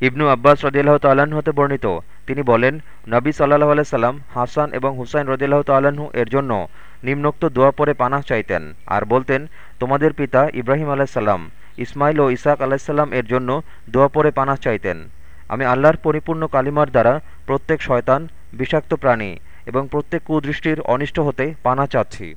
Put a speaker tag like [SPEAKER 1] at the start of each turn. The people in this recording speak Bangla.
[SPEAKER 1] ইবনু আব্বাস রদিল্লাহ তাল্লাহ্ন হতে বর্ণিত। তিনি বলেন, নবী সাল্লাহ আলাইসাল্লাম হাসান এবং হুসাইন রদিল্লাহ তাল্লাহ্ন এর জন্য নিম্নোক্ত দোয়া পরে পানাহ চাইতেন আর বলতেন, তোমাদের পিতা ইব্রাহিম আলাইসাল্লাম ইসমাইল ও ইসাক আলাইসাল্লাম এর জন্য দোয়া পরে পানাহ চাইতেন। আমি আল্লাহর পরিপূর্ণ কালিমার দ্বারা প্রত্যেক শয়তান, বিষাক্ত প্রাণী এবং প্রত্যেক কুদৃষ্টির অনিষ্ট হতে পানা চাচ্ছি।